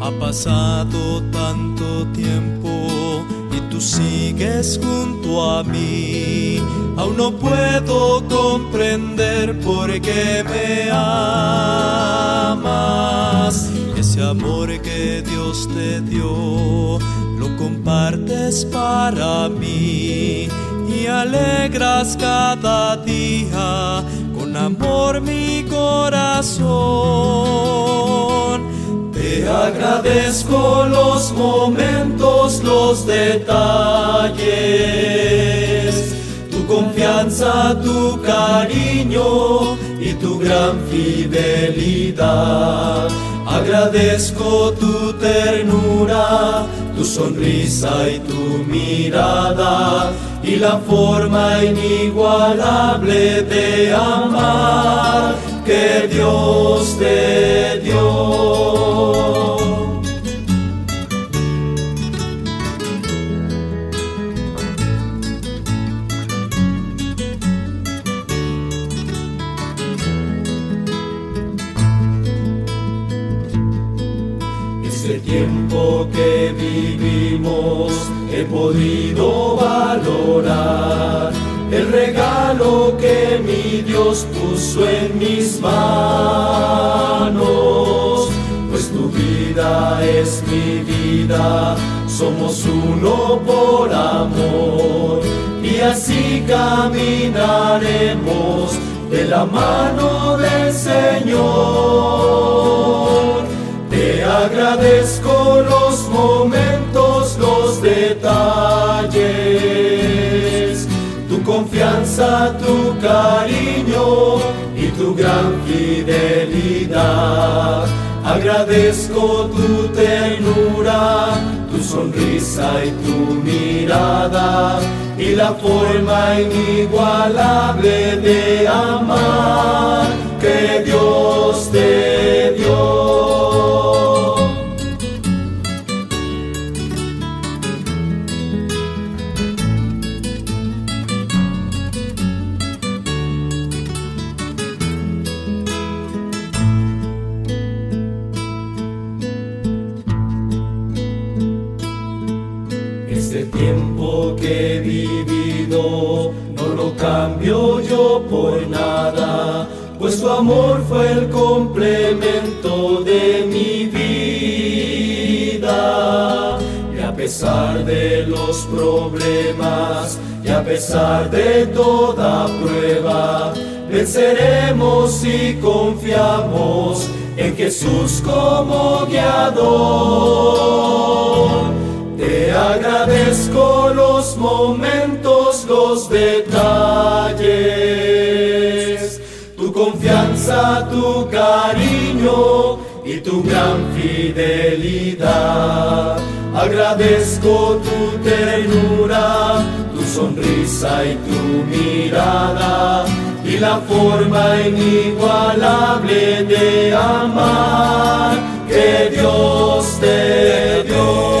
Ha pasado tanto tiempo tú sigues junto a mí. Aún no puedo comprender por qué me amas. Ese amor que Dios te dio, lo compartes para mí y alegras cada día con amor mi corazón. Te agradezco los momentos, los detalles, tu confianza, tu cariño y tu gran fidelidad. Agradezco tu ternura, tu sonrisa y tu mirada y la forma inigualable de amar que Dios te dio. Que vivimos he podido valorar el regalo que mi Dios puso en mis manos, pues tu vida es mi vida, somos uno por amor y así caminaremos de la mano del Señor. Te agradezco detalles, tu confianza, tu cariño y tu gran fidelidad. Agradezco tu ternura, tu sonrisa y tu mirada y la forma inigualable de amar que Dios vivido no lo cambio yo por nada, pues tu amor fue el complemento de mi vida. Y a pesar de los problemas y a pesar de toda prueba, venceremos y confiamos en Jesús como guiador. Confianza, tu cariño y tu gran fidelidad. Agradezco tu ternura, tu sonrisa y tu mirada y la forma inigualable de amar que Dios te dio.